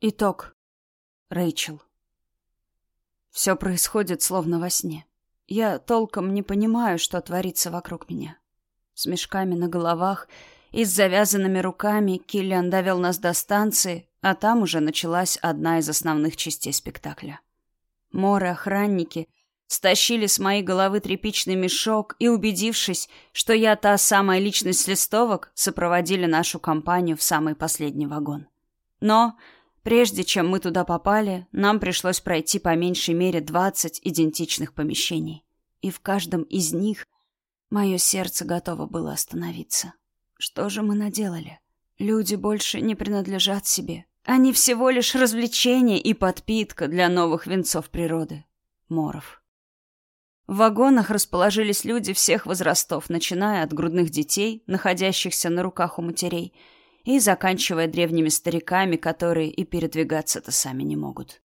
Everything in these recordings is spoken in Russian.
Итог. Рэйчел. Все происходит словно во сне. Я толком не понимаю, что творится вокруг меня. С мешками на головах и с завязанными руками Киллиан довел нас до станции, а там уже началась одна из основных частей спектакля. Моры-охранники стащили с моей головы тряпичный мешок и, убедившись, что я та самая личность листовок, сопроводили нашу компанию в самый последний вагон. Но Прежде чем мы туда попали, нам пришлось пройти по меньшей мере двадцать идентичных помещений. И в каждом из них мое сердце готово было остановиться. Что же мы наделали? Люди больше не принадлежат себе. Они всего лишь развлечение и подпитка для новых венцов природы. Моров. В вагонах расположились люди всех возрастов, начиная от грудных детей, находящихся на руках у матерей, и заканчивая древними стариками, которые и передвигаться-то сами не могут.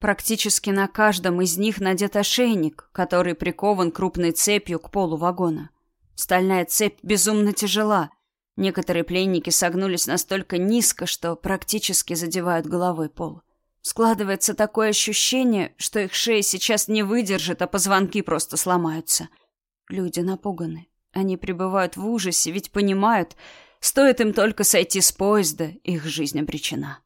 Практически на каждом из них надет ошейник, который прикован крупной цепью к полу вагона. Стальная цепь безумно тяжела. Некоторые пленники согнулись настолько низко, что практически задевают головой пол. Складывается такое ощущение, что их шеи сейчас не выдержат, а позвонки просто сломаются. Люди напуганы. Они пребывают в ужасе, ведь понимают, Стоит им только сойти с поезда, их жизнь обречена.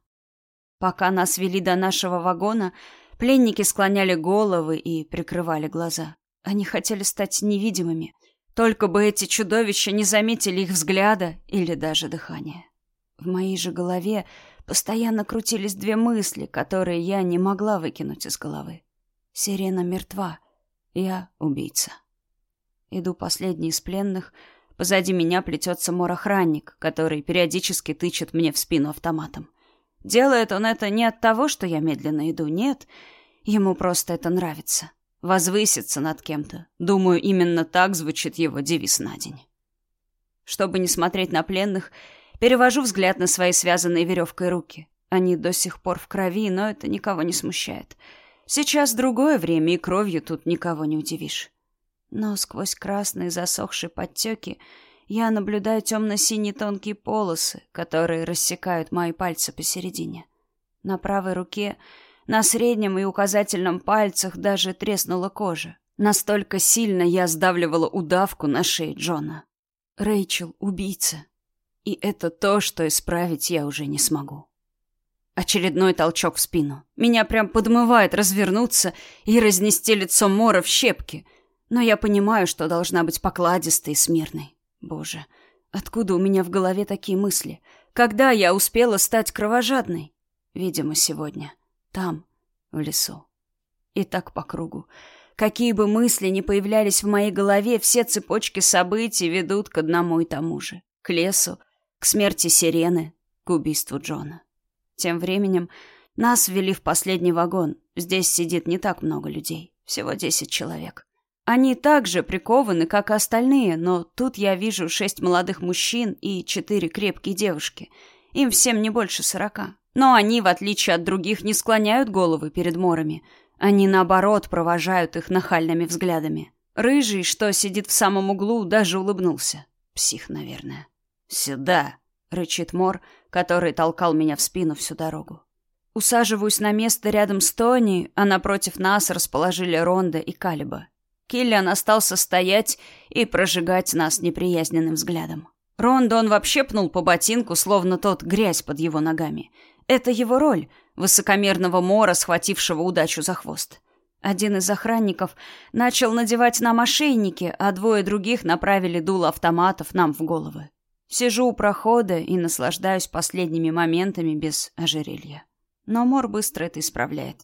Пока нас вели до нашего вагона, пленники склоняли головы и прикрывали глаза. Они хотели стать невидимыми, только бы эти чудовища не заметили их взгляда или даже дыхания. В моей же голове постоянно крутились две мысли, которые я не могла выкинуть из головы. Сирена мертва. Я убийца. Иду последний из пленных — Позади меня плетется мор-охранник, который периодически тычет мне в спину автоматом. Делает он это не от того, что я медленно иду, нет. Ему просто это нравится. Возвыситься над кем-то. Думаю, именно так звучит его девиз на день. Чтобы не смотреть на пленных, перевожу взгляд на свои связанные веревкой руки. Они до сих пор в крови, но это никого не смущает. Сейчас другое время, и кровью тут никого не удивишь. Но сквозь красные засохшие подтеки я наблюдаю темно-синие тонкие полосы, которые рассекают мои пальцы посередине. На правой руке, на среднем и указательном пальцах даже треснула кожа. Настолько сильно я сдавливала удавку на шее Джона. Рэйчел — убийца. И это то, что исправить я уже не смогу. Очередной толчок в спину. Меня прям подмывает развернуться и разнести лицо Мора в щепки — но я понимаю, что должна быть покладистой и смирной. Боже, откуда у меня в голове такие мысли? Когда я успела стать кровожадной? Видимо, сегодня. Там, в лесу. И так по кругу. Какие бы мысли ни появлялись в моей голове, все цепочки событий ведут к одному и тому же. К лесу, к смерти Сирены, к убийству Джона. Тем временем нас ввели в последний вагон. Здесь сидит не так много людей. Всего десять человек. Они также прикованы, как и остальные, но тут я вижу шесть молодых мужчин и четыре крепкие девушки. Им всем не больше сорока. Но они, в отличие от других, не склоняют головы перед морами. Они, наоборот, провожают их нахальными взглядами. Рыжий, что сидит в самом углу, даже улыбнулся. Псих, наверное. «Сюда!» — рычит Мор, который толкал меня в спину всю дорогу. Усаживаюсь на место рядом с Тони, а напротив нас расположили Ронда и Калиба. Киллиан остался стоять и прожигать нас неприязненным взглядом. Рондо он вообще пнул по ботинку, словно тот грязь под его ногами. Это его роль, высокомерного мора, схватившего удачу за хвост. Один из охранников начал надевать нам ошейники, а двое других направили дуло автоматов нам в головы. Сижу у прохода и наслаждаюсь последними моментами без ожерелья. Но Мор быстро это исправляет.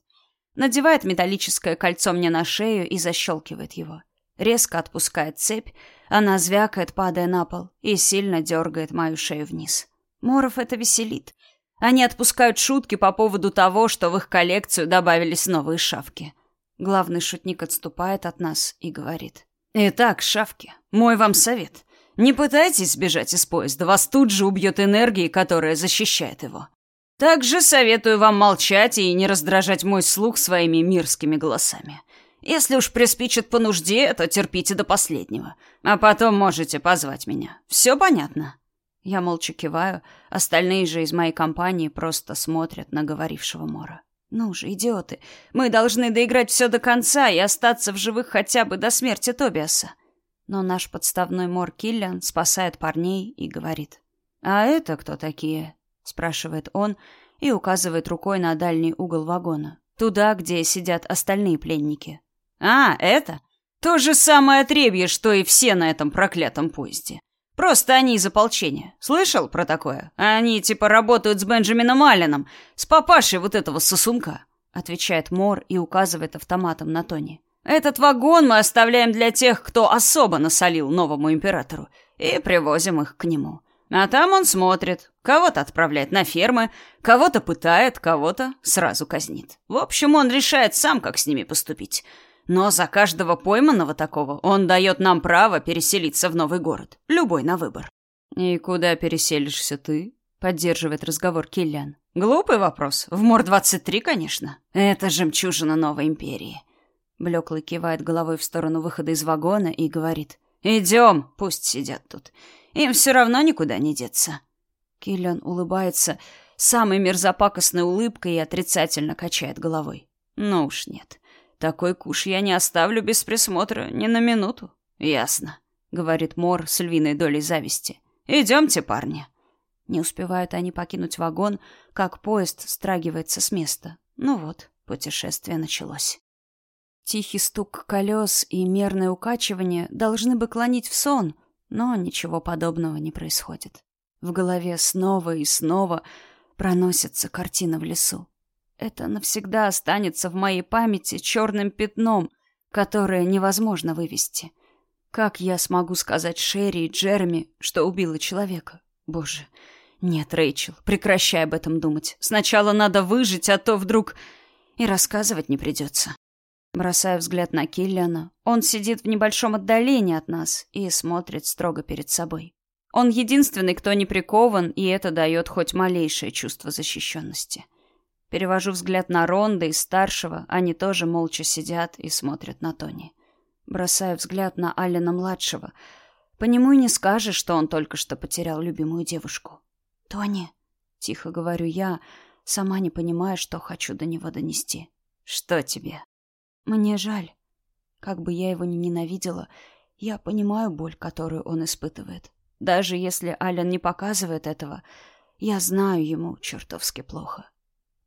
Надевает металлическое кольцо мне на шею и защелкивает его. Резко отпускает цепь, она звякает, падая на пол, и сильно дергает мою шею вниз. Моров это веселит. Они отпускают шутки по поводу того, что в их коллекцию добавились новые шавки. Главный шутник отступает от нас и говорит. «Итак, шавки, мой вам совет. Не пытайтесь сбежать из поезда, вас тут же убьет энергия, которая защищает его. Также советую вам молчать и не раздражать мой слух своими мирскими голосами. Если уж приспичит по нужде, то терпите до последнего. А потом можете позвать меня. Все понятно?» Я молча киваю, остальные же из моей компании просто смотрят на говорившего Мора. Ну же, идиоты, мы должны доиграть все до конца и остаться в живых хотя бы до смерти Тобиаса. Но наш подставной Мор Киллиан спасает парней и говорит. «А это кто такие?» — спрашивает он и указывает рукой на дальний угол вагона. Туда, где сидят остальные пленники. «А, это? То же самое отребье, что и все на этом проклятом поезде. Просто они из ополчения. Слышал про такое? Они типа работают с Бенджамином Алленом, с папашей вот этого сосунка», — отвечает Мор и указывает автоматом на Тони. «Этот вагон мы оставляем для тех, кто особо насолил новому императору, и привозим их к нему. А там он смотрит, кого-то отправляет на фермы, кого-то пытает, кого-то сразу казнит. В общем, он решает сам, как с ними поступить». Но за каждого пойманного такого он дает нам право переселиться в новый город. Любой на выбор. «И куда переселишься ты?» — поддерживает разговор Киллиан. «Глупый вопрос. В Мор-23, конечно. Это жемчужина новой империи». Блеклый кивает головой в сторону выхода из вагона и говорит. «Идем, пусть сидят тут. Им все равно никуда не деться». Киллиан улыбается самой мерзопакостной улыбкой и отрицательно качает головой. «Ну уж нет. Такой куш я не оставлю без присмотра ни на минуту. Ясно, говорит Мор с львиной долей зависти. Идемте, парни. Не успевают они покинуть вагон, как поезд страгивается с места. Ну вот, путешествие началось. Тихий стук колес и мерное укачивание должны бы клонить в сон, но ничего подобного не происходит. В голове снова и снова проносится картина в лесу. Это навсегда останется в моей памяти черным пятном, которое невозможно вывести. Как я смогу сказать Шерри и Джереми, что убила человека? Боже, нет, Рэйчел, прекращай об этом думать. Сначала надо выжить, а то вдруг и рассказывать не придется. Бросая взгляд на Киллиана, он сидит в небольшом отдалении от нас и смотрит строго перед собой. Он единственный, кто не прикован, и это дает хоть малейшее чувство защищенности. — Перевожу взгляд на Ронда и старшего, они тоже молча сидят и смотрят на Тони. Бросаю взгляд на Алина-младшего. По нему и не скажешь, что он только что потерял любимую девушку. «Тони», — тихо говорю я, сама не понимая, что хочу до него донести. «Что тебе?» «Мне жаль. Как бы я его ни ненавидела, я понимаю боль, которую он испытывает. Даже если Ален не показывает этого, я знаю ему чертовски плохо.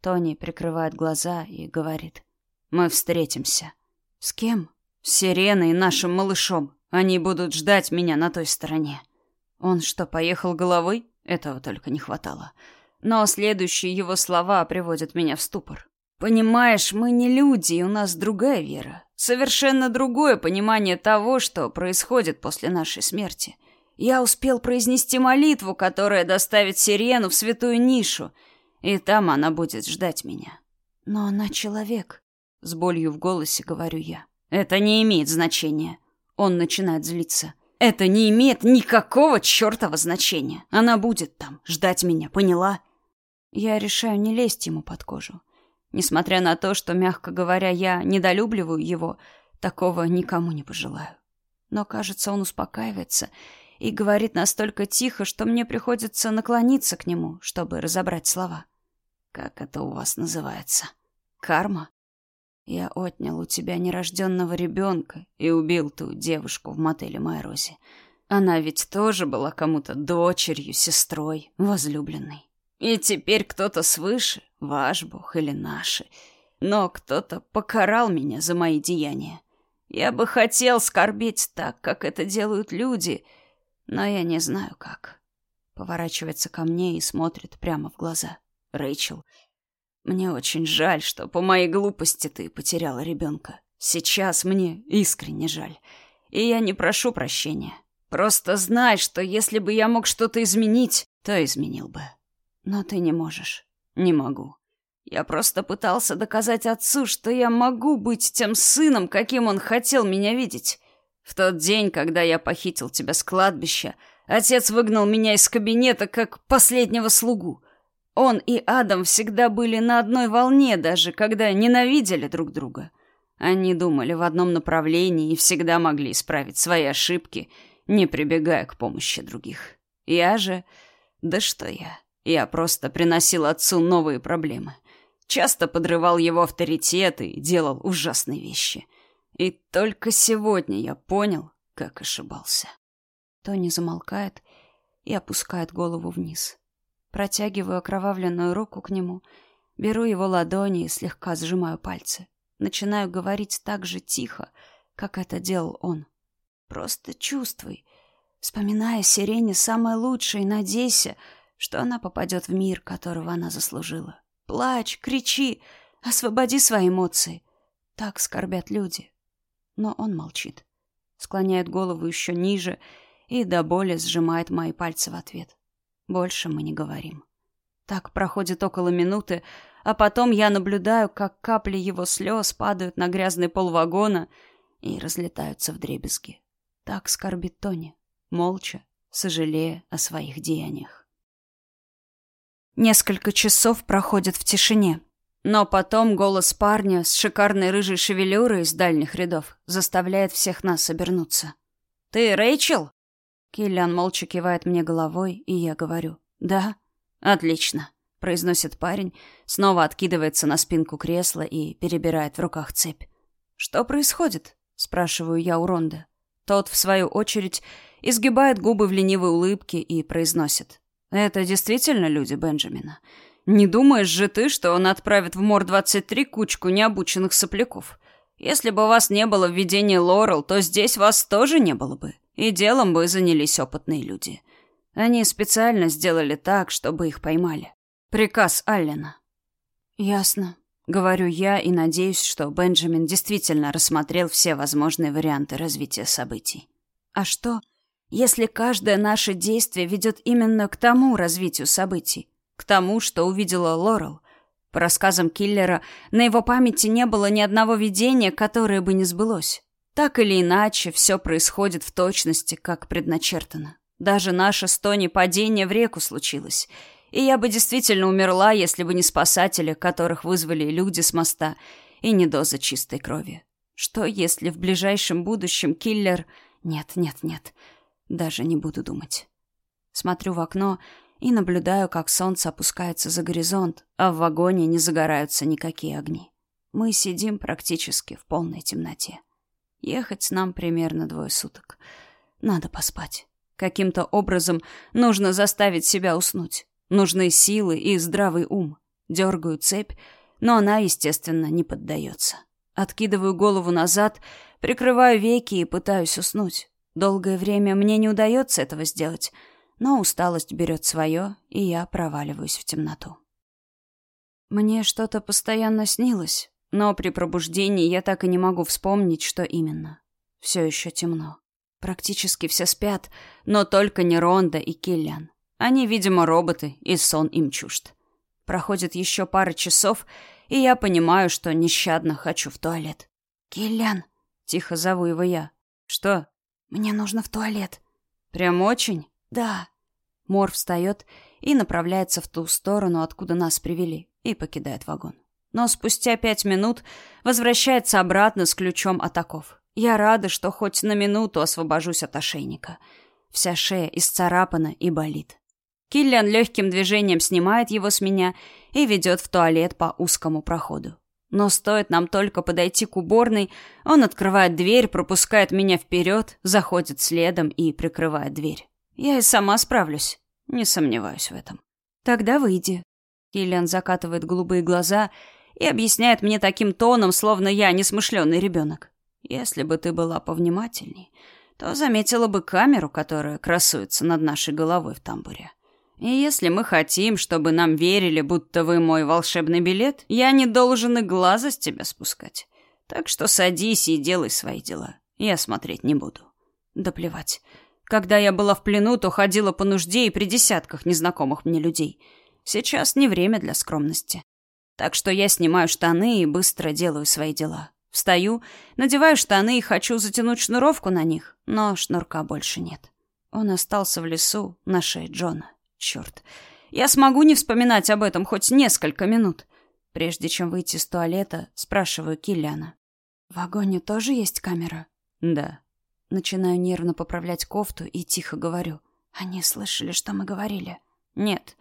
Тони прикрывает глаза и говорит. «Мы встретимся». «С кем?» «С Сиреной и нашим малышом. Они будут ждать меня на той стороне». Он что, поехал головой? Этого только не хватало. Но следующие его слова приводят меня в ступор. «Понимаешь, мы не люди, и у нас другая вера. Совершенно другое понимание того, что происходит после нашей смерти. Я успел произнести молитву, которая доставит Сирену в святую нишу — и там она будет ждать меня. Но она человек, с болью в голосе говорю я. Это не имеет значения. Он начинает злиться. Это не имеет никакого чертова значения. Она будет там, ждать меня, поняла? Я решаю не лезть ему под кожу. Несмотря на то, что, мягко говоря, я недолюбливаю его, такого никому не пожелаю. Но, кажется, он успокаивается и говорит настолько тихо, что мне приходится наклониться к нему, чтобы разобрать слова. Как это у вас называется? Карма? Я отнял у тебя нерожденного ребенка и убил ту девушку в мотеле Майрози. Она ведь тоже была кому-то дочерью, сестрой, возлюбленной. И теперь кто-то свыше, ваш бог или наши, но кто-то покарал меня за мои деяния. Я бы хотел скорбеть так, как это делают люди, но я не знаю как. Поворачивается ко мне и смотрит прямо в глаза. Рэйчел, мне очень жаль, что по моей глупости ты потеряла ребенка. Сейчас мне искренне жаль. И я не прошу прощения. Просто знай, что если бы я мог что-то изменить, то изменил бы. Но ты не можешь. Не могу. Я просто пытался доказать отцу, что я могу быть тем сыном, каким он хотел меня видеть. В тот день, когда я похитил тебя с кладбища, отец выгнал меня из кабинета как последнего слугу. Он и Адам всегда были на одной волне, даже когда ненавидели друг друга. Они думали в одном направлении и всегда могли исправить свои ошибки, не прибегая к помощи других. Я же Да что я? Я просто приносил отцу новые проблемы. Часто подрывал его авторитет и делал ужасные вещи. И только сегодня я понял, как ошибался. Тони замолкает и опускает голову вниз. Протягиваю окровавленную руку к нему, беру его ладони и слегка сжимаю пальцы. Начинаю говорить так же тихо, как это делал он. Просто чувствуй. Вспоминая сирене самое лучшее и надейся, что она попадет в мир, которого она заслужила. Плачь, кричи, освободи свои эмоции. Так скорбят люди. Но он молчит. Склоняет голову еще ниже и до боли сжимает мои пальцы в ответ. Больше мы не говорим. Так проходит около минуты, а потом я наблюдаю, как капли его слез падают на грязный пол вагона и разлетаются в дребезги. Так скорбит Тони, молча, сожалея о своих деяниях. Несколько часов проходят в тишине, но потом голос парня с шикарной рыжей шевелюрой из дальних рядов заставляет всех нас обернуться. «Ты Рэйчел?» Киллиан молча кивает мне головой, и я говорю «Да». «Отлично», — произносит парень, снова откидывается на спинку кресла и перебирает в руках цепь. «Что происходит?» — спрашиваю я у Ронда. Тот, в свою очередь, изгибает губы в ленивой улыбке и произносит. «Это действительно люди Бенджамина. Не думаешь же ты, что он отправит в Мор-23 кучку необученных сопляков? Если бы у вас не было введения Лорел, то здесь вас тоже не было бы и делом бы занялись опытные люди. Они специально сделали так, чтобы их поймали. Приказ Аллена. Ясно. Говорю я и надеюсь, что Бенджамин действительно рассмотрел все возможные варианты развития событий. А что, если каждое наше действие ведет именно к тому развитию событий? К тому, что увидела Лорел? По рассказам киллера, на его памяти не было ни одного видения, которое бы не сбылось. Так или иначе, все происходит в точности, как предначертано. Даже наше с Тони падение в реку случилось. И я бы действительно умерла, если бы не спасатели, которых вызвали люди с моста, и не доза чистой крови. Что, если в ближайшем будущем киллер... Нет, нет, нет. Даже не буду думать. Смотрю в окно и наблюдаю, как солнце опускается за горизонт, а в вагоне не загораются никакие огни. Мы сидим практически в полной темноте. Ехать нам примерно двое суток. Надо поспать. Каким-то образом нужно заставить себя уснуть. Нужны силы и здравый ум. Дергаю цепь, но она, естественно, не поддается. Откидываю голову назад, прикрываю веки и пытаюсь уснуть. Долгое время мне не удается этого сделать, но усталость берет свое, и я проваливаюсь в темноту. Мне что-то постоянно снилось, но при пробуждении я так и не могу вспомнить, что именно. Все еще темно. Практически все спят, но только не Ронда и Киллиан. Они, видимо, роботы, и сон им чужд. Проходит еще пара часов, и я понимаю, что нещадно хочу в туалет. «Киллиан!» — тихо зову его я. «Что?» «Мне нужно в туалет». «Прям очень?» «Да». Мор встает и направляется в ту сторону, откуда нас привели, и покидает вагон но спустя пять минут возвращается обратно с ключом от оков. Я рада, что хоть на минуту освобожусь от ошейника. Вся шея исцарапана и болит. Киллиан легким движением снимает его с меня и ведет в туалет по узкому проходу. Но стоит нам только подойти к уборной, он открывает дверь, пропускает меня вперед, заходит следом и прикрывает дверь. Я и сама справлюсь, не сомневаюсь в этом. Тогда выйди. Киллиан закатывает голубые глаза и объясняет мне таким тоном, словно я несмышленый ребенок. Если бы ты была повнимательней, то заметила бы камеру, которая красуется над нашей головой в тамбуре. И если мы хотим, чтобы нам верили, будто вы мой волшебный билет, я не должен и глаза с тебя спускать. Так что садись и делай свои дела. Я смотреть не буду. Да плевать. Когда я была в плену, то ходила по нужде и при десятках незнакомых мне людей. Сейчас не время для скромности. Так что я снимаю штаны и быстро делаю свои дела. Встаю, надеваю штаны и хочу затянуть шнуровку на них, но шнурка больше нет. Он остался в лесу на шее Джона. Черт. Я смогу не вспоминать об этом хоть несколько минут. Прежде чем выйти из туалета, спрашиваю Киллиана. «В вагоне тоже есть камера?» «Да». Начинаю нервно поправлять кофту и тихо говорю. «Они слышали, что мы говорили?» Нет,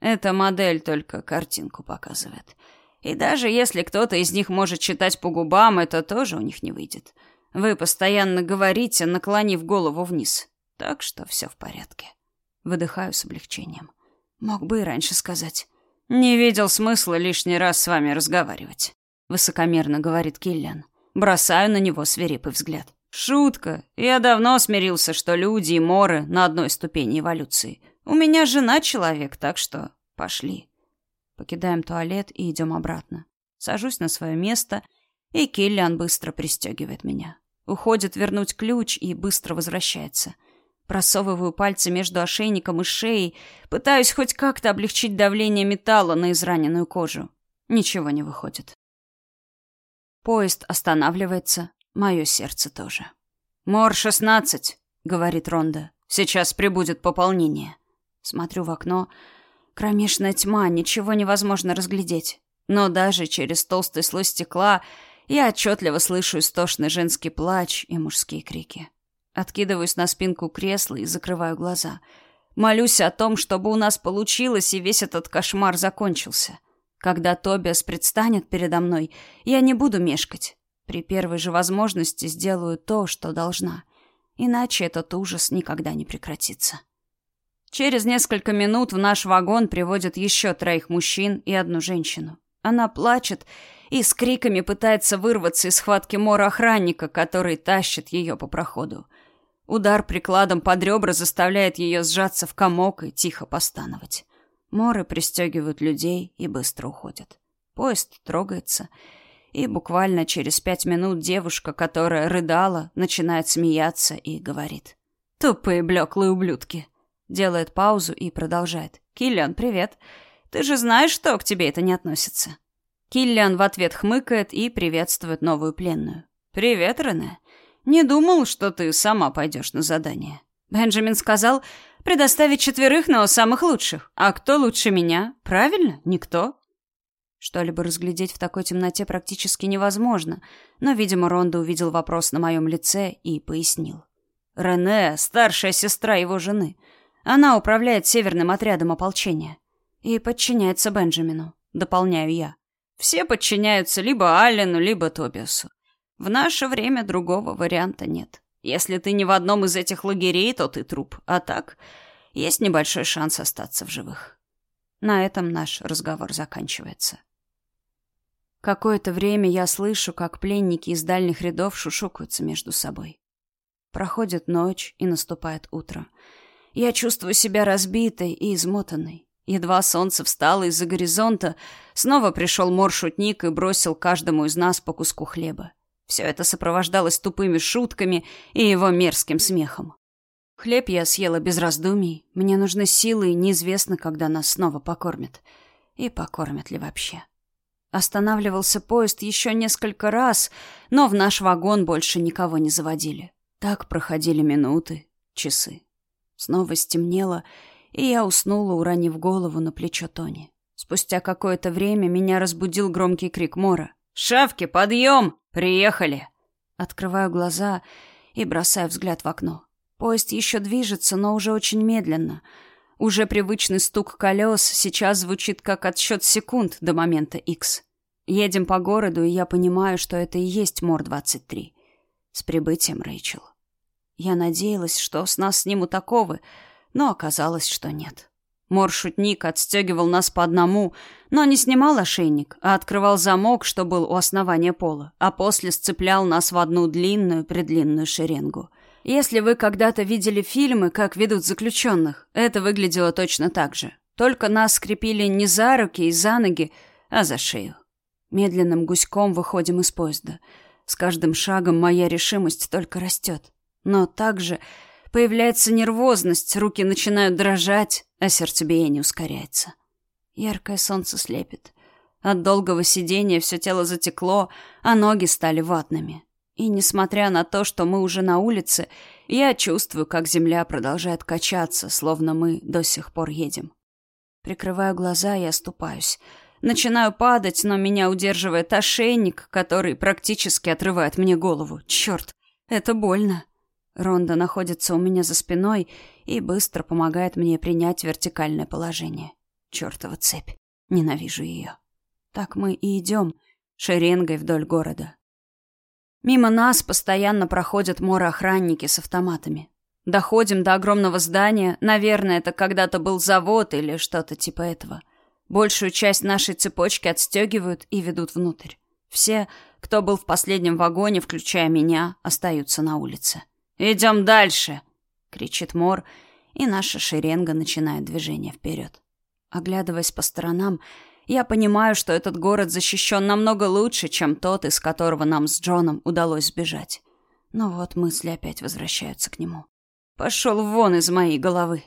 эта модель только картинку показывает. И даже если кто-то из них может читать по губам, это тоже у них не выйдет. Вы постоянно говорите, наклонив голову вниз. Так что все в порядке. Выдыхаю с облегчением. Мог бы и раньше сказать. Не видел смысла лишний раз с вами разговаривать. Высокомерно говорит Киллиан. Бросаю на него свирепый взгляд. Шутка. Я давно смирился, что люди и моры на одной ступени эволюции. У меня жена человек, так что пошли. Покидаем туалет и идем обратно. Сажусь на свое место, и Киллиан быстро пристегивает меня. Уходит вернуть ключ и быстро возвращается. Просовываю пальцы между ошейником и шеей, пытаюсь хоть как-то облегчить давление металла на израненную кожу. Ничего не выходит. Поезд останавливается, мое сердце тоже. «Мор-16», — говорит Ронда. «Сейчас прибудет пополнение». Смотрю в окно. Кромешная тьма, ничего невозможно разглядеть. Но даже через толстый слой стекла я отчетливо слышу истошный женский плач и мужские крики. Откидываюсь на спинку кресла и закрываю глаза. Молюсь о том, чтобы у нас получилось и весь этот кошмар закончился. Когда Тобиас предстанет передо мной, я не буду мешкать. При первой же возможности сделаю то, что должна. Иначе этот ужас никогда не прекратится. Через несколько минут в наш вагон приводят еще троих мужчин и одну женщину. Она плачет и с криками пытается вырваться из схватки мора охранника, который тащит ее по проходу. Удар прикладом под ребра заставляет ее сжаться в комок и тихо постановать. Моры пристегивают людей и быстро уходят. Поезд трогается, и буквально через пять минут девушка, которая рыдала, начинает смеяться и говорит. «Тупые блеклые ублюдки!» Делает паузу и продолжает. «Киллиан, привет. Ты же знаешь, что к тебе это не относится?» Киллиан в ответ хмыкает и приветствует новую пленную. «Привет, Рене. Не думал, что ты сама пойдешь на задание». Бенджамин сказал предоставить четверых, но самых лучших. А кто лучше меня? Правильно? Никто. Что-либо разглядеть в такой темноте практически невозможно, но, видимо, Ронда увидел вопрос на моем лице и пояснил. «Рене — старшая сестра его жены. Она управляет северным отрядом ополчения. И подчиняется Бенджамину, дополняю я. Все подчиняются либо Аллену, либо Тобиасу. В наше время другого варианта нет. Если ты не в одном из этих лагерей, то ты труп. А так, есть небольшой шанс остаться в живых. На этом наш разговор заканчивается. Какое-то время я слышу, как пленники из дальних рядов шушукаются между собой. Проходит ночь, и наступает утро. Я чувствую себя разбитой и измотанной. Едва солнце встало из-за горизонта, снова пришел мор-шутник и бросил каждому из нас по куску хлеба. Все это сопровождалось тупыми шутками и его мерзким смехом. Хлеб я съела без раздумий. Мне нужны силы, и неизвестно, когда нас снова покормят. И покормят ли вообще. Останавливался поезд еще несколько раз, но в наш вагон больше никого не заводили. Так проходили минуты, часы. Снова стемнело, и я уснула, уронив голову на плечо Тони. Спустя какое-то время меня разбудил громкий крик Мора. «Шавки, подъем! Приехали!» Открываю глаза и бросаю взгляд в окно. Поезд еще движется, но уже очень медленно. Уже привычный стук колес сейчас звучит как отсчет секунд до момента X. Едем по городу, и я понимаю, что это и есть Мор-23. С прибытием, Рэйчел. Я надеялась, что с нас снимут оковы, но оказалось, что нет. Мор-шутник отстегивал нас по одному, но не снимал ошейник, а открывал замок, что был у основания пола, а после сцеплял нас в одну длинную-предлинную шеренгу. Если вы когда-то видели фильмы, как ведут заключенных, это выглядело точно так же. Только нас скрепили не за руки и за ноги, а за шею. Медленным гуськом выходим из поезда. С каждым шагом моя решимость только растет. Но также появляется нервозность, руки начинают дрожать, а сердцебиение ускоряется. Яркое солнце слепит. От долгого сидения все тело затекло, а ноги стали ватными. И несмотря на то, что мы уже на улице, я чувствую, как земля продолжает качаться, словно мы до сих пор едем. Прикрываю глаза и оступаюсь. Начинаю падать, но меня удерживает ошейник, который практически отрывает мне голову. Черт, это больно. Ронда находится у меня за спиной и быстро помогает мне принять вертикальное положение. Чёртова цепь. Ненавижу ее. Так мы и идем шеренгой вдоль города. Мимо нас постоянно проходят море-охранники с автоматами. Доходим до огромного здания, наверное, это когда-то был завод или что-то типа этого. Большую часть нашей цепочки отстегивают и ведут внутрь. Все, кто был в последнем вагоне, включая меня, остаются на улице. «Идем дальше!» — кричит Мор, и наша шеренга начинает движение вперед. Оглядываясь по сторонам, я понимаю, что этот город защищен намного лучше, чем тот, из которого нам с Джоном удалось сбежать. Но вот мысли опять возвращаются к нему. Пошел вон из моей головы.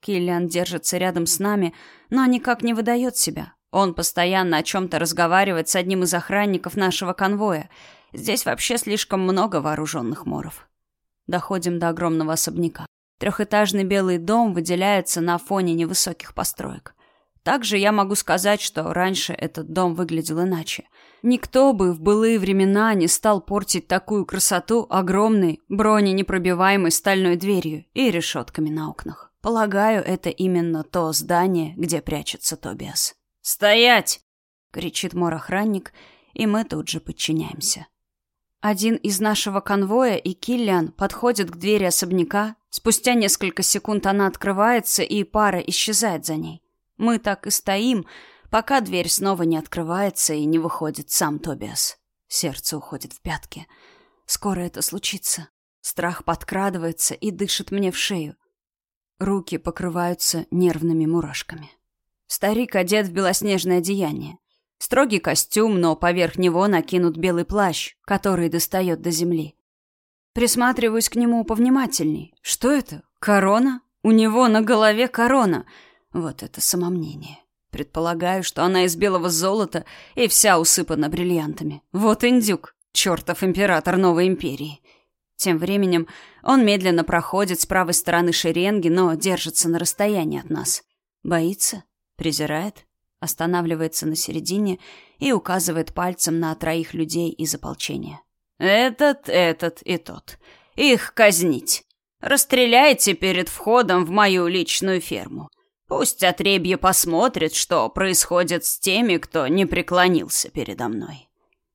Киллиан держится рядом с нами, но никак не выдает себя. Он постоянно о чем-то разговаривает с одним из охранников нашего конвоя. Здесь вообще слишком много вооруженных моров. Доходим до огромного особняка. Трехэтажный белый дом выделяется на фоне невысоких построек. Также я могу сказать, что раньше этот дом выглядел иначе. Никто бы в былые времена не стал портить такую красоту огромной, броненепробиваемой стальной дверью и решетками на окнах. Полагаю, это именно то здание, где прячется Тобиас. «Стоять!» — кричит мор-охранник, и мы тут же подчиняемся. Один из нашего конвоя и Киллиан подходит к двери особняка. Спустя несколько секунд она открывается, и пара исчезает за ней. Мы так и стоим, пока дверь снова не открывается и не выходит сам Тобиас. Сердце уходит в пятки. Скоро это случится. Страх подкрадывается и дышит мне в шею. Руки покрываются нервными мурашками. Старик одет в белоснежное одеяние. Строгий костюм, но поверх него накинут белый плащ, который достает до земли. Присматриваюсь к нему повнимательней. Что это? Корона? У него на голове корона — вот это самомнение. Предполагаю, что она из белого золота и вся усыпана бриллиантами. Вот индюк, чертов император новой империи. Тем временем он медленно проходит с правой стороны шеренги, но держится на расстоянии от нас. Боится? Презирает? Останавливается на середине и указывает пальцем на троих людей из ополчения. «Этот, этот и тот. Их казнить. Расстреляйте перед входом в мою личную ферму. Пусть отребье посмотрит, что происходит с теми, кто не преклонился передо мной.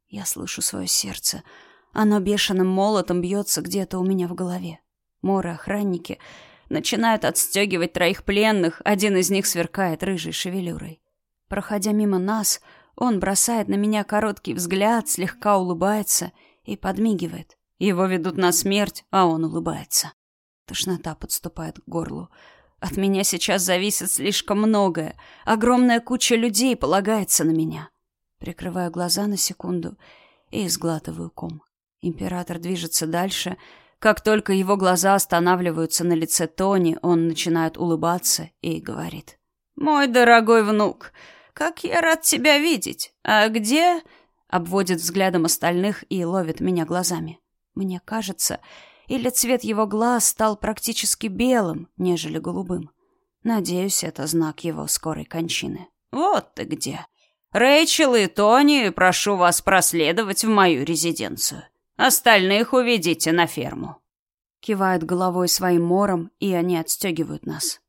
Я слышу свое сердце. Оно бешеным молотом бьется где-то у меня в голове. Моры-охранники начинают отстегивать троих пленных, один из них сверкает рыжей шевелюрой. Проходя мимо нас, он бросает на меня короткий взгляд, слегка улыбается и подмигивает. Его ведут на смерть, а он улыбается. Тошнота подступает к горлу. От меня сейчас зависит слишком многое. Огромная куча людей полагается на меня. Прикрываю глаза на секунду и сглатываю ком. Император движется дальше. Как только его глаза останавливаются на лице Тони, он начинает улыбаться и говорит. «Мой дорогой внук, как я рад тебя видеть. А где...» Обводит взглядом остальных и ловит меня глазами. Мне кажется, или цвет его глаз стал практически белым, нежели голубым. Надеюсь, это знак его скорой кончины. Вот ты где. Рэйчел и Тони, прошу вас проследовать в мою резиденцию. Остальных уведите на ферму. Кивает головой своим мором, и они отстегивают нас.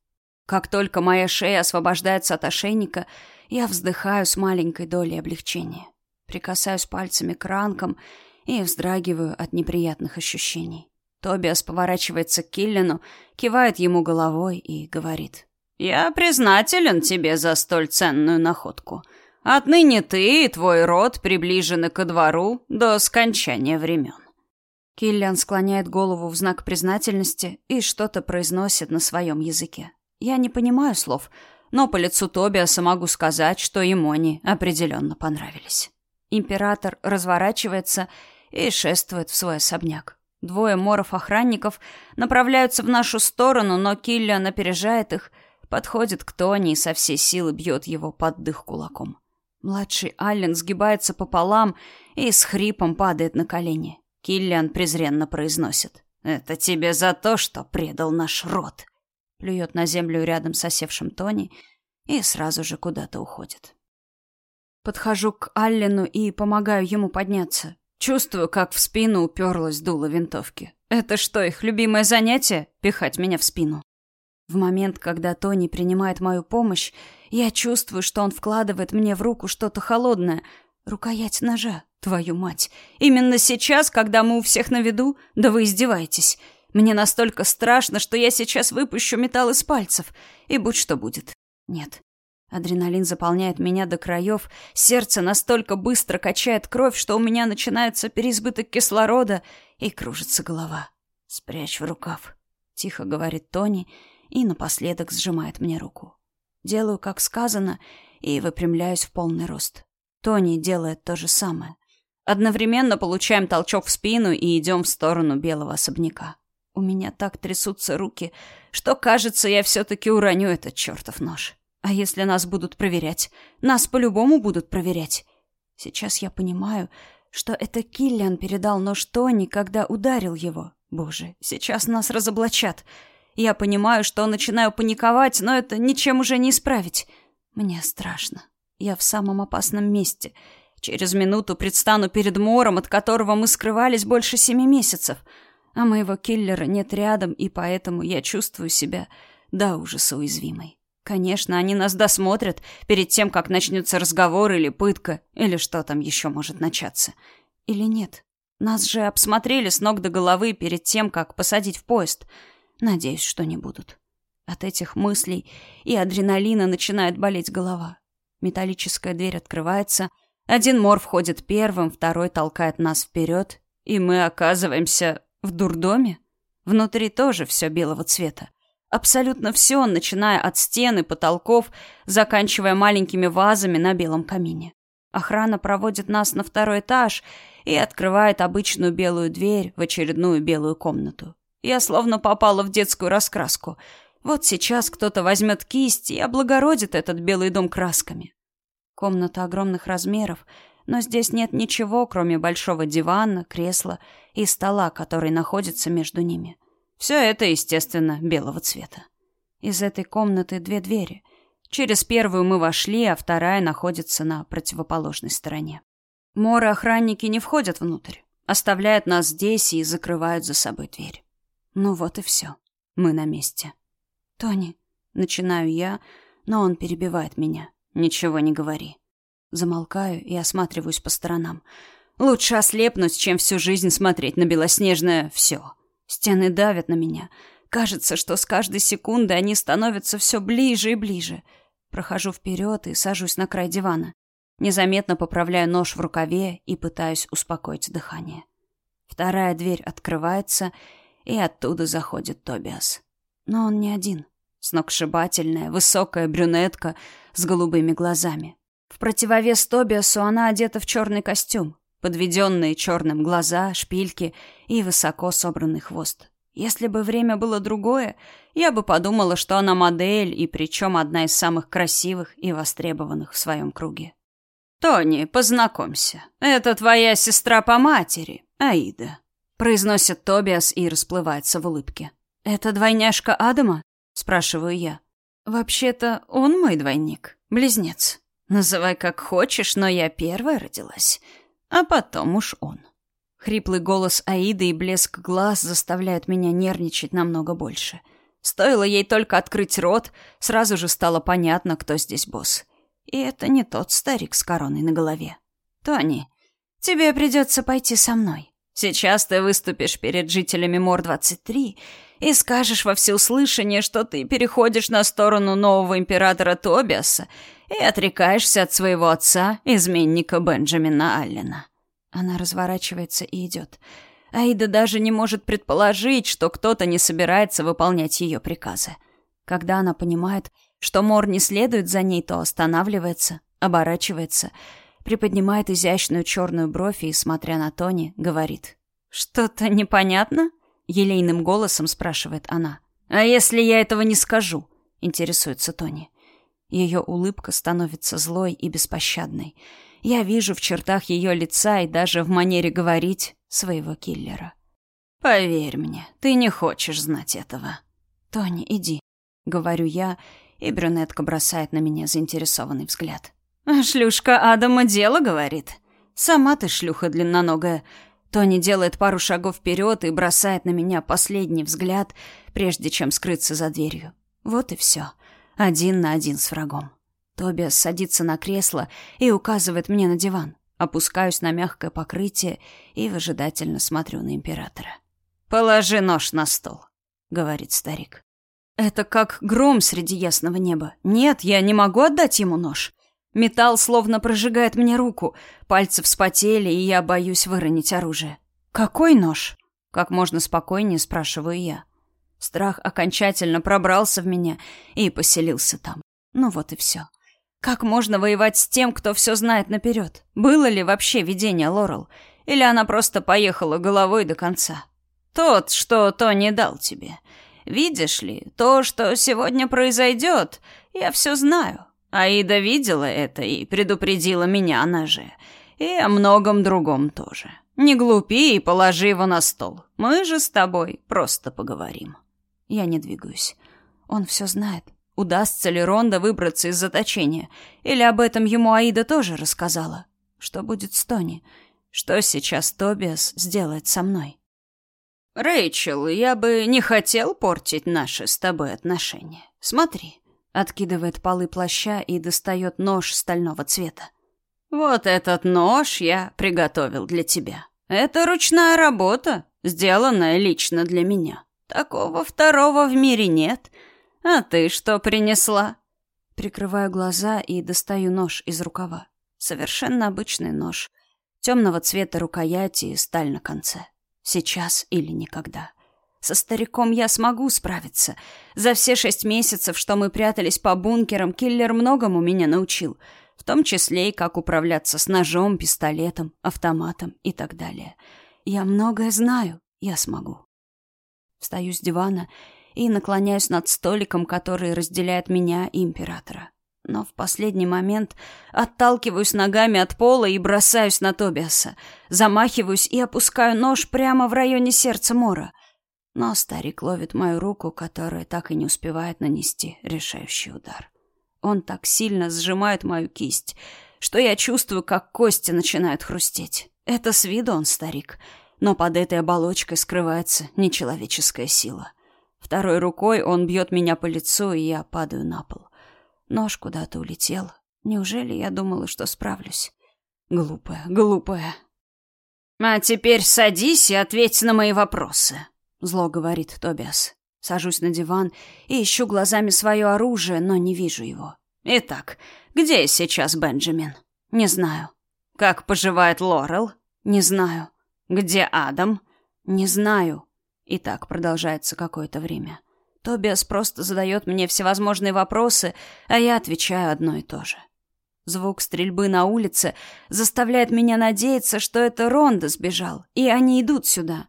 Как только моя шея освобождается от ошейника, я вздыхаю с маленькой долей облегчения. Прикасаюсь пальцами к ранкам и вздрагиваю от неприятных ощущений. Тобиас поворачивается к Киллину, кивает ему головой и говорит. «Я признателен тебе за столь ценную находку. Отныне ты и твой род приближены ко двору до скончания времен». Киллиан склоняет голову в знак признательности и что-то произносит на своем языке. Я не понимаю слов, но по лицу Тобиаса могу сказать, что ему они определенно понравились. Император разворачивается и шествует в свой особняк. Двое моров-охранников направляются в нашу сторону, но Киллиан опережает их, подходит к Тони и со всей силы бьет его под дых кулаком. Младший Аллен сгибается пополам и с хрипом падает на колени. Киллиан презренно произносит. «Это тебе за то, что предал наш род!» Плюет на землю рядом с осевшим Тони и сразу же куда-то уходит. Подхожу к Аллену и помогаю ему подняться. Чувствую, как в спину уперлась дуло винтовки. Это что, их любимое занятие — пихать меня в спину? В момент, когда Тони принимает мою помощь, я чувствую, что он вкладывает мне в руку что-то холодное. Рукоять ножа, твою мать. Именно сейчас, когда мы у всех на виду? Да вы издеваетесь. Мне настолько страшно, что я сейчас выпущу металл из пальцев. И будь что будет. Нет. Адреналин заполняет меня до краев, сердце настолько быстро качает кровь, что у меня начинается переизбыток кислорода и кружится голова. «Спрячь в рукав», — тихо говорит Тони и напоследок сжимает мне руку. Делаю, как сказано, и выпрямляюсь в полный рост. Тони делает то же самое. Одновременно получаем толчок в спину и идем в сторону белого особняка. У меня так трясутся руки, что, кажется, я все-таки уроню этот чертов нож. А если нас будут проверять? Нас по-любому будут проверять. Сейчас я понимаю, что это Киллиан передал нож Тони, когда ударил его. Боже, сейчас нас разоблачат. Я понимаю, что начинаю паниковать, но это ничем уже не исправить. Мне страшно. Я в самом опасном месте. Через минуту предстану перед Мором, от которого мы скрывались больше семи месяцев. А моего киллера нет рядом, и поэтому я чувствую себя до ужаса уязвимой. Конечно, они нас досмотрят перед тем, как начнется разговор или пытка, или что там еще может начаться. Или нет? Нас же обсмотрели с ног до головы перед тем, как посадить в поезд. Надеюсь, что не будут. От этих мыслей и адреналина начинает болеть голова. Металлическая дверь открывается. Один мор входит первым, второй толкает нас вперед, и мы оказываемся в дурдоме. Внутри тоже все белого цвета. Абсолютно все, начиная от стены, потолков, заканчивая маленькими вазами на белом камине. Охрана проводит нас на второй этаж и открывает обычную белую дверь в очередную белую комнату. Я словно попала в детскую раскраску. Вот сейчас кто-то возьмет кисть и облагородит этот белый дом красками. Комната огромных размеров, но здесь нет ничего, кроме большого дивана, кресла и стола, который находится между ними. Все это, естественно, белого цвета. Из этой комнаты две двери. Через первую мы вошли, а вторая находится на противоположной стороне. Моры-охранники не входят внутрь, оставляют нас здесь и закрывают за собой дверь. Ну вот и все. Мы на месте. «Тони», — начинаю я, но он перебивает меня. «Ничего не говори». Замолкаю и осматриваюсь по сторонам. Лучше ослепнуть, чем всю жизнь смотреть на белоснежное «все». Стены давят на меня. Кажется, что с каждой секунды они становятся все ближе и ближе. Прохожу вперед и сажусь на край дивана. Незаметно поправляю нож в рукаве и пытаюсь успокоить дыхание. Вторая дверь открывается, и оттуда заходит Тобиас. Но он не один. Сногсшибательная, высокая брюнетка с голубыми глазами. В противовес Тобиасу она одета в черный костюм, подведенные черным глаза, шпильки и высоко собранный хвост. Если бы время было другое, я бы подумала, что она модель, и причем одна из самых красивых и востребованных в своем круге. «Тони, познакомься. Это твоя сестра по матери, Аида», — произносит Тобиас и расплывается в улыбке. «Это двойняшка Адама?» — спрашиваю я. «Вообще-то он мой двойник, близнец. Называй как хочешь, но я первая родилась а потом уж он. Хриплый голос Аиды и блеск глаз заставляют меня нервничать намного больше. Стоило ей только открыть рот, сразу же стало понятно, кто здесь босс. И это не тот старик с короной на голове. «Тони, тебе придется пойти со мной. Сейчас ты выступишь перед жителями Мор-23 и скажешь во всеуслышание, что ты переходишь на сторону нового императора Тобиаса и отрекаешься от своего отца, изменника Бенджамина Аллена. Она разворачивается и идет. Аида даже не может предположить, что кто-то не собирается выполнять ее приказы. Когда она понимает, что Мор не следует за ней, то останавливается, оборачивается, приподнимает изящную черную бровь и, смотря на Тони, говорит. «Что-то непонятно?» — елейным голосом спрашивает она. «А если я этого не скажу?» — интересуется Тони. Ее улыбка становится злой и беспощадной. Я вижу в чертах ее лица и даже в манере говорить своего киллера. «Поверь мне, ты не хочешь знать этого». «Тони, иди», — говорю я, и брюнетка бросает на меня заинтересованный взгляд. «Шлюшка Адама дело, — говорит. Сама ты шлюха длинноногая. Тони делает пару шагов вперед и бросает на меня последний взгляд, прежде чем скрыться за дверью. Вот и все. Один на один с врагом. Тобиас садится на кресло и указывает мне на диван. Опускаюсь на мягкое покрытие и выжидательно смотрю на императора. «Положи нож на стол», — говорит старик. Это как гром среди ясного неба. Нет, я не могу отдать ему нож. Металл словно прожигает мне руку. Пальцы вспотели, и я боюсь выронить оружие. «Какой нож?» Как можно спокойнее спрашиваю я. Страх окончательно пробрался в меня и поселился там. Ну вот и все. Как можно воевать с тем, кто все знает наперед? Было ли вообще видение Лорел? Или она просто поехала головой до конца? Тот, что Тони дал тебе. Видишь ли, то, что сегодня произойдет, я все знаю. Аида видела это и предупредила меня, она же. И о многом другом тоже. Не глупи и положи его на стол. Мы же с тобой просто поговорим. Я не двигаюсь. Он все знает. Удастся ли Ронда выбраться из заточения? Или об этом ему Аида тоже рассказала? Что будет с Тони? Что сейчас Тобиас сделает со мной? «Рэйчел, я бы не хотел портить наши с тобой отношения. Смотри». Откидывает полы плаща и достает нож стального цвета. «Вот этот нож я приготовил для тебя. Это ручная работа, сделанная лично для меня. Такого второго в мире нет. А ты что принесла?» Прикрываю глаза и достаю нож из рукава. Совершенно обычный нож. Темного цвета рукояти и сталь на конце. Сейчас или никогда. Со стариком я смогу справиться. За все шесть месяцев, что мы прятались по бункерам, киллер многому меня научил. В том числе и как управляться с ножом, пистолетом, автоматом и так далее. Я многое знаю, я смогу. Встаю с дивана и наклоняюсь над столиком, который разделяет меня и императора но в последний момент отталкиваюсь ногами от пола и бросаюсь на Тобиаса. Замахиваюсь и опускаю нож прямо в районе сердца Мора. Но старик ловит мою руку, которая так и не успевает нанести решающий удар. Он так сильно сжимает мою кисть, что я чувствую, как кости начинают хрустеть. Это с виду он старик, но под этой оболочкой скрывается нечеловеческая сила. Второй рукой он бьет меня по лицу, и я падаю на пол. Нож куда-то улетел. Неужели я думала, что справлюсь? Глупая, глупая. «А теперь садись и ответь на мои вопросы», — зло говорит Тобиас. Сажусь на диван и ищу глазами свое оружие, но не вижу его. «Итак, где сейчас Бенджамин?» «Не знаю». «Как поживает Лорел?» «Не знаю». «Где Адам?» «Не знаю». И так продолжается какое-то время. Тобиас просто задает мне всевозможные вопросы, а я отвечаю одно и то же. Звук стрельбы на улице заставляет меня надеяться, что это Ронда сбежал, и они идут сюда.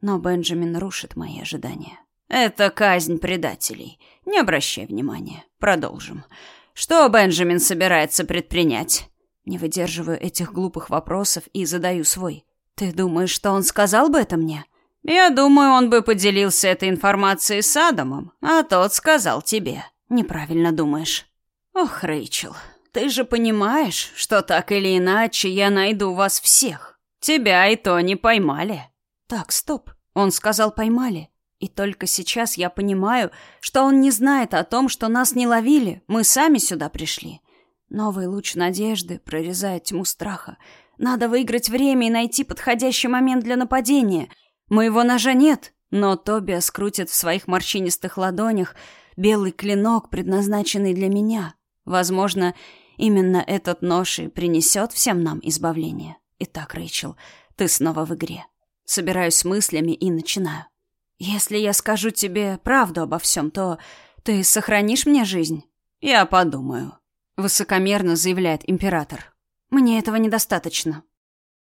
Но Бенджамин рушит мои ожидания. «Это казнь предателей. Не обращай внимания. Продолжим. Что Бенджамин собирается предпринять?» Не выдерживаю этих глупых вопросов и задаю свой. «Ты думаешь, что он сказал бы это мне?» Я думаю, он бы поделился этой информацией с Адамом, а тот сказал тебе. Неправильно думаешь. Ох, Рэйчел, ты же понимаешь, что так или иначе я найду вас всех. Тебя и то не поймали. Так, стоп. Он сказал поймали. И только сейчас я понимаю, что он не знает о том, что нас не ловили. Мы сами сюда пришли. Новый луч надежды прорезает тьму страха. Надо выиграть время и найти подходящий момент для нападения — Моего ножа нет, но Тобиас крутит в своих морщинистых ладонях белый клинок, предназначенный для меня. Возможно, именно этот нож и принесет всем нам избавление. Итак, Рэйчел, ты снова в игре. Собираюсь с мыслями и начинаю. Если я скажу тебе правду обо всем, то ты сохранишь мне жизнь? Я подумаю. Высокомерно заявляет император. Мне этого недостаточно.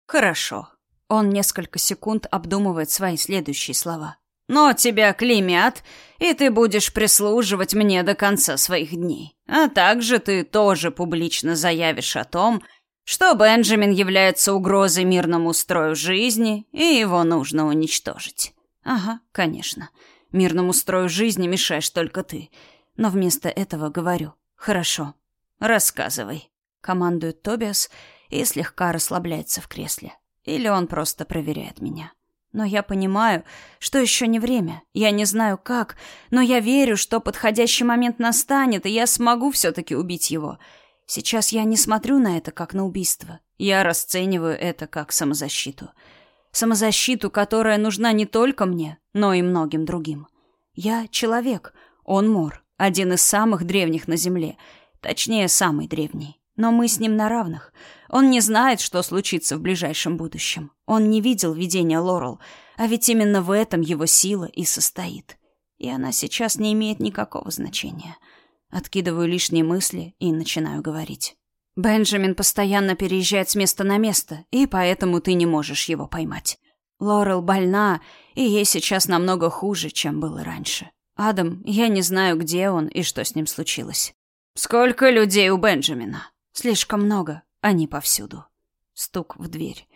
Хорошо. Он несколько секунд обдумывает свои следующие слова. «Но тебя клеймят, и ты будешь прислуживать мне до конца своих дней. А также ты тоже публично заявишь о том, что Бенджамин является угрозой мирному строю жизни, и его нужно уничтожить». «Ага, конечно. Мирному строю жизни мешаешь только ты. Но вместо этого говорю. Хорошо. Рассказывай», — командует Тобиас и слегка расслабляется в кресле. Или он просто проверяет меня. Но я понимаю, что еще не время. Я не знаю как, но я верю, что подходящий момент настанет, и я смогу все-таки убить его. Сейчас я не смотрю на это как на убийство. Я расцениваю это как самозащиту. Самозащиту, которая нужна не только мне, но и многим другим. Я человек, он мор, один из самых древних на Земле. Точнее, самый древний. Но мы с ним на равных. Он не знает, что случится в ближайшем будущем. Он не видел видения Лорел, а ведь именно в этом его сила и состоит. И она сейчас не имеет никакого значения. Откидываю лишние мысли и начинаю говорить. Бенджамин постоянно переезжает с места на место, и поэтому ты не можешь его поймать. Лорел больна, и ей сейчас намного хуже, чем было раньше. Адам, я не знаю, где он и что с ним случилось. Сколько людей у Бенджамина? Слишком много, они повсюду. Стук в дверь.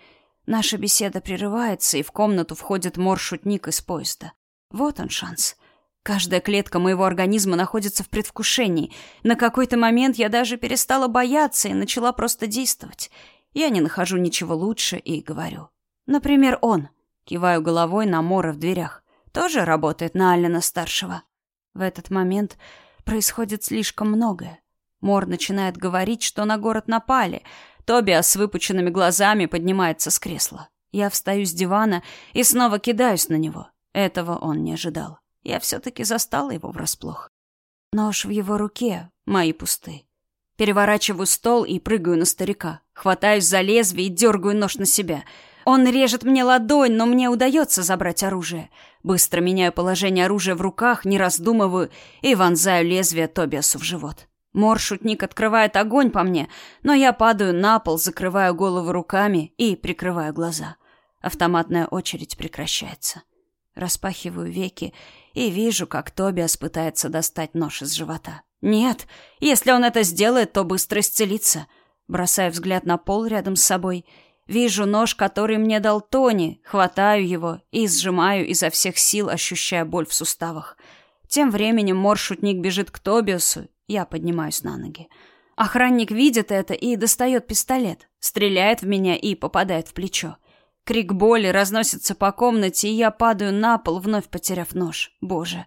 Наша беседа прерывается, и в комнату входит мор-шутник из поезда. Вот он шанс. Каждая клетка моего организма находится в предвкушении. На какой-то момент я даже перестала бояться и начала просто действовать. Я не нахожу ничего лучше и говорю. Например, он. Киваю головой на Мора в дверях. Тоже работает на Аллена-старшего. В этот момент происходит слишком многое. Мор начинает говорить, что на город напали. Тобиас с выпученными глазами поднимается с кресла. Я встаю с дивана и снова кидаюсь на него. Этого он не ожидал. Я все-таки застала его врасплох. Нож в его руке, мои пусты. Переворачиваю стол и прыгаю на старика. Хватаюсь за лезвие и дергаю нож на себя. Он режет мне ладонь, но мне удается забрать оружие. Быстро меняю положение оружия в руках, не раздумываю и вонзаю лезвие Тобиасу в живот. Мор-шутник открывает огонь по мне, но я падаю на пол, закрываю голову руками и прикрываю глаза. Автоматная очередь прекращается. Распахиваю веки и вижу, как Тобиас пытается достать нож из живота. Нет, если он это сделает, то быстро исцелится. Бросаю взгляд на пол рядом с собой. Вижу нож, который мне дал Тони, хватаю его и сжимаю изо всех сил, ощущая боль в суставах. Тем временем мор-шутник бежит к Тобиасу я поднимаюсь на ноги. Охранник видит это и достает пистолет, стреляет в меня и попадает в плечо. Крик боли разносится по комнате, и я падаю на пол, вновь потеряв нож. Боже,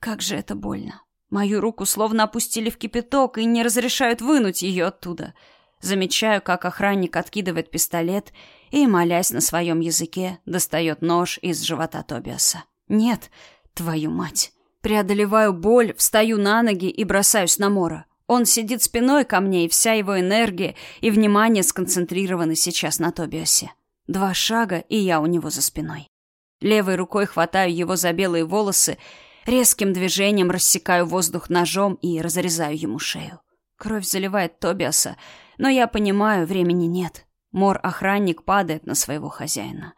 как же это больно. Мою руку словно опустили в кипяток и не разрешают вынуть ее оттуда. Замечаю, как охранник откидывает пистолет и, молясь на своем языке, достает нож из живота Тобиаса. «Нет, твою мать!» Преодолеваю боль, встаю на ноги и бросаюсь на Мора. Он сидит спиной ко мне, и вся его энергия и внимание сконцентрированы сейчас на Тобиасе. Два шага, и я у него за спиной. Левой рукой хватаю его за белые волосы, резким движением рассекаю воздух ножом и разрезаю ему шею. Кровь заливает Тобиаса, но я понимаю, времени нет. Мор-охранник падает на своего хозяина.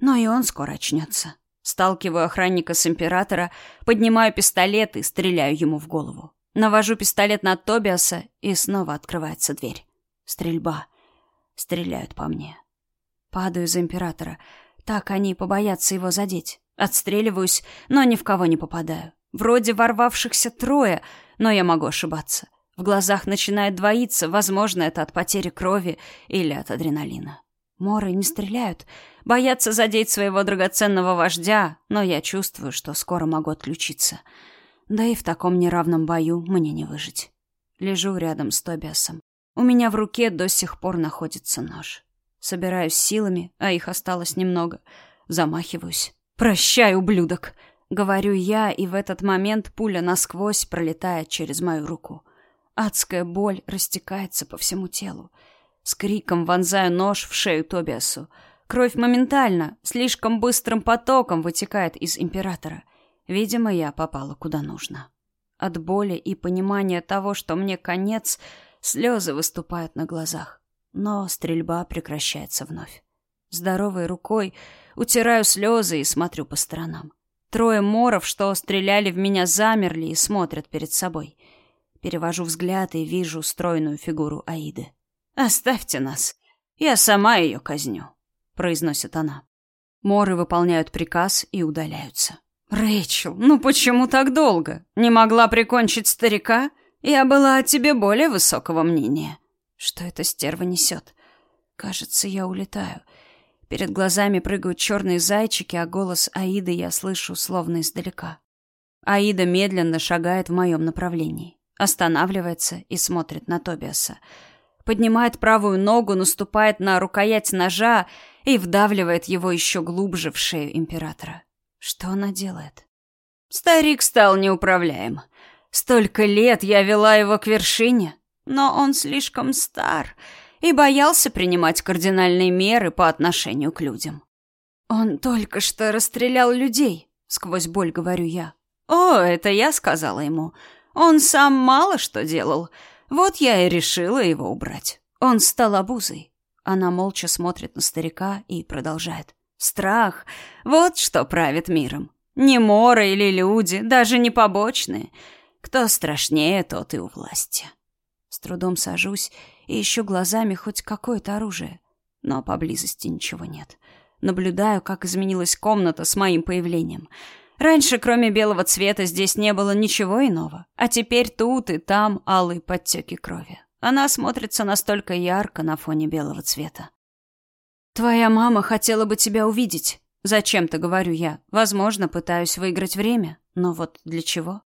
Но и он скоро очнется. Сталкиваю охранника с императора, поднимаю пистолет и стреляю ему в голову. Навожу пистолет на Тобиаса, и снова открывается дверь. Стрельба. Стреляют по мне. Падаю за императора. Так они побоятся его задеть. Отстреливаюсь, но ни в кого не попадаю. Вроде ворвавшихся трое, но я могу ошибаться. В глазах начинает двоиться, возможно, это от потери крови или от адреналина. Моры не стреляют, боятся задеть своего драгоценного вождя, но я чувствую, что скоро могу отключиться. Да и в таком неравном бою мне не выжить. Лежу рядом с Тобиасом. У меня в руке до сих пор находится нож. Собираюсь силами, а их осталось немного. Замахиваюсь. «Прощай, ублюдок!» Говорю я, и в этот момент пуля насквозь пролетает через мою руку. Адская боль растекается по всему телу. С криком вонзаю нож в шею Тобиасу. Кровь моментально, слишком быстрым потоком вытекает из императора. Видимо, я попала куда нужно. От боли и понимания того, что мне конец, слезы выступают на глазах. Но стрельба прекращается вновь. Здоровой рукой утираю слезы и смотрю по сторонам. Трое моров, что стреляли в меня, замерли и смотрят перед собой. Перевожу взгляд и вижу стройную фигуру Аиды. «Оставьте нас. Я сама ее казню», — произносит она. Моры выполняют приказ и удаляются. «Рэйчел, ну почему так долго? Не могла прикончить старика? Я была о тебе более высокого мнения». Что эта стерва несет? Кажется, я улетаю. Перед глазами прыгают черные зайчики, а голос Аиды я слышу словно издалека. Аида медленно шагает в моем направлении, останавливается и смотрит на Тобиаса. Поднимает правую ногу, наступает на рукоять ножа и вдавливает его еще глубже в шею императора. Что она делает? Старик стал неуправляем. Столько лет я вела его к вершине, но он слишком стар — и боялся принимать кардинальные меры по отношению к людям. «Он только что расстрелял людей», — сквозь боль говорю я. «О, это я сказала ему. Он сам мало что делал. Вот я и решила его убрать. Он стал обузой». Она молча смотрит на старика и продолжает. «Страх — вот что правит миром. Не мора или люди, даже не побочные. Кто страшнее, тот и у власти». С трудом сажусь и ищу глазами хоть какое-то оружие. Но поблизости ничего нет. Наблюдаю, как изменилась комната с моим появлением. Раньше, кроме белого цвета, здесь не было ничего иного. А теперь тут и там алые подтеки крови. Она смотрится настолько ярко на фоне белого цвета. «Твоя мама хотела бы тебя увидеть. Зачем-то, говорю я. Возможно, пытаюсь выиграть время. Но вот для чего?»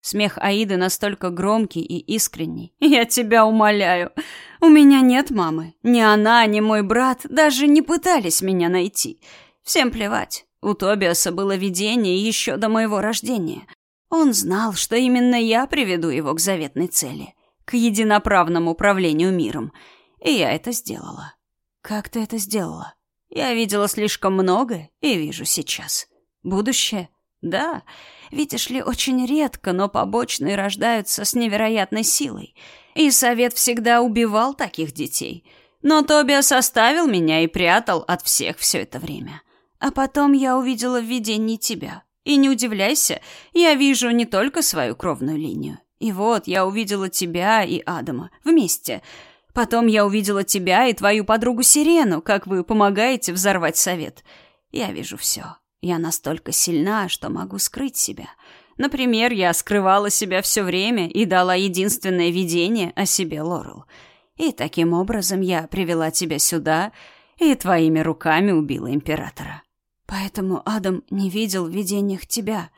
Смех Аиды настолько громкий и искренний. «Я тебя умоляю. У меня нет мамы. Ни она, ни мой брат даже не пытались меня найти. Всем плевать. У Тобиаса было видение еще до моего рождения. Он знал, что именно я приведу его к заветной цели, к единоправному управлению миром. И я это сделала. Как ты это сделала? Я видела слишком много и вижу сейчас. Будущее? Да. Видишь ли, очень редко, но побочные рождаются с невероятной силой. И совет всегда убивал таких детей. Но Тобиас оставил меня и прятал от всех все это время. А потом я увидела в видении тебя. И не удивляйся, я вижу не только свою кровную линию. И вот я увидела тебя и Адама вместе. Потом я увидела тебя и твою подругу Сирену, как вы помогаете взорвать совет. Я вижу все. Я настолько сильна, что могу скрыть себя. Например, я скрывала себя все время и дала единственное видение о себе Лорел. И таким образом я привела тебя сюда и твоими руками убила императора. Поэтому Адам не видел в видениях тебя.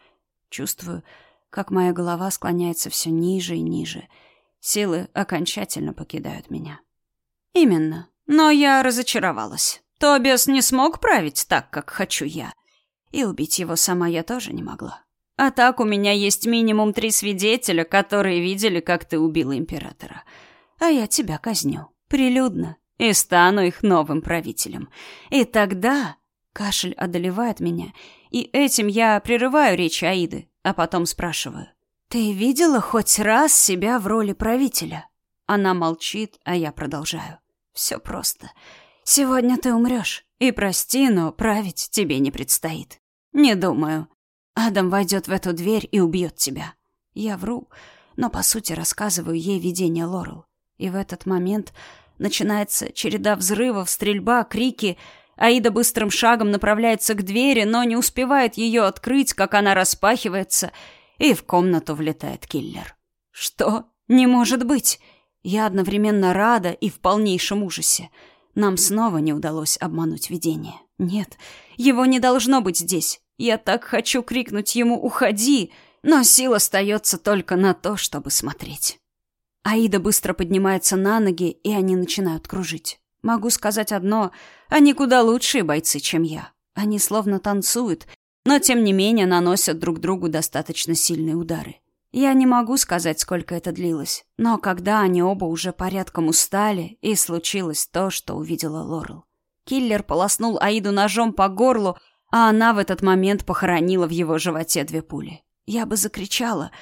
Чувствую, как моя голова склоняется все ниже и ниже. Силы окончательно покидают меня. Именно. Но я разочаровалась. Тобиас не смог править так, как хочу я. И убить его сама я тоже не могла. А так у меня есть минимум три свидетеля, которые видели, как ты убила императора. А я тебя казню. Прилюдно. И стану их новым правителем. И тогда... Кашель одолевает меня, и этим я прерываю речь Аиды, а потом спрашиваю. «Ты видела хоть раз себя в роли правителя?» Она молчит, а я продолжаю. «Все просто. Сегодня ты умрешь. И прости, но править тебе не предстоит. Не думаю. Адам войдет в эту дверь и убьет тебя. Я вру, но по сути рассказываю ей видение Лорел. И в этот момент начинается череда взрывов, стрельба, крики. Аида быстрым шагом направляется к двери, но не успевает ее открыть, как она распахивается, и в комнату влетает киллер. Что? Не может быть! Я одновременно рада и в полнейшем ужасе. Нам снова не удалось обмануть видение. Нет, его не должно быть здесь. Я так хочу крикнуть ему «Уходи!», но сил остается только на то, чтобы смотреть. Аида быстро поднимается на ноги, и они начинают кружить. Могу сказать одно, они куда лучшие бойцы, чем я. Они словно танцуют, но тем не менее наносят друг другу достаточно сильные удары. Я не могу сказать, сколько это длилось, но когда они оба уже порядком устали, и случилось то, что увидела Лорел. Киллер полоснул Аиду ножом по горлу, а она в этот момент похоронила в его животе две пули. Я бы закричала,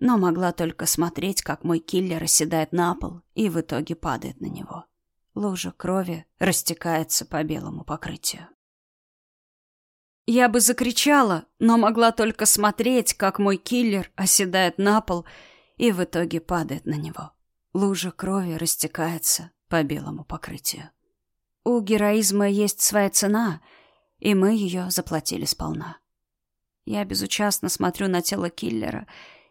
но могла только смотреть, как мой киллер оседает на пол и в итоге падает на него. Лужа крови растекается по белому покрытию. Я бы закричала, но могла только смотреть, как мой киллер оседает на пол и в итоге падает на него. Лужа крови растекается по белому покрытию. У героизма есть своя цена, и мы ее заплатили сполна. Я безучастно смотрю на тело киллера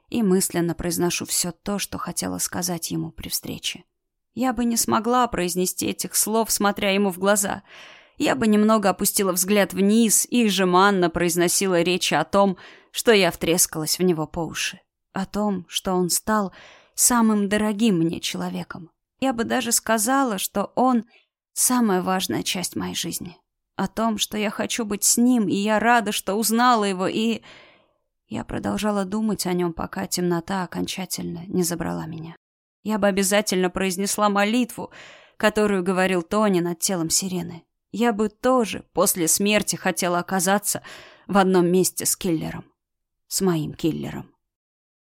и мысленно произношу все то, что хотела сказать ему при встрече. Я бы не смогла произнести этих слов, смотря ему в глаза. я бы немного опустила взгляд вниз и жеманно произносила речи о том, что я втрескалась в него по уши. О том, что он стал самым дорогим мне человеком. Я бы даже сказала, что он — самая важная часть моей жизни. О том, что я хочу быть с ним, и я рада, что узнала его, и... Я продолжала думать о нем, пока темнота окончательно не забрала меня. Я бы обязательно произнесла молитву, которую говорил Тони над телом сирены. Я бы тоже после смерти хотела оказаться в одном месте с киллером. С моим киллером.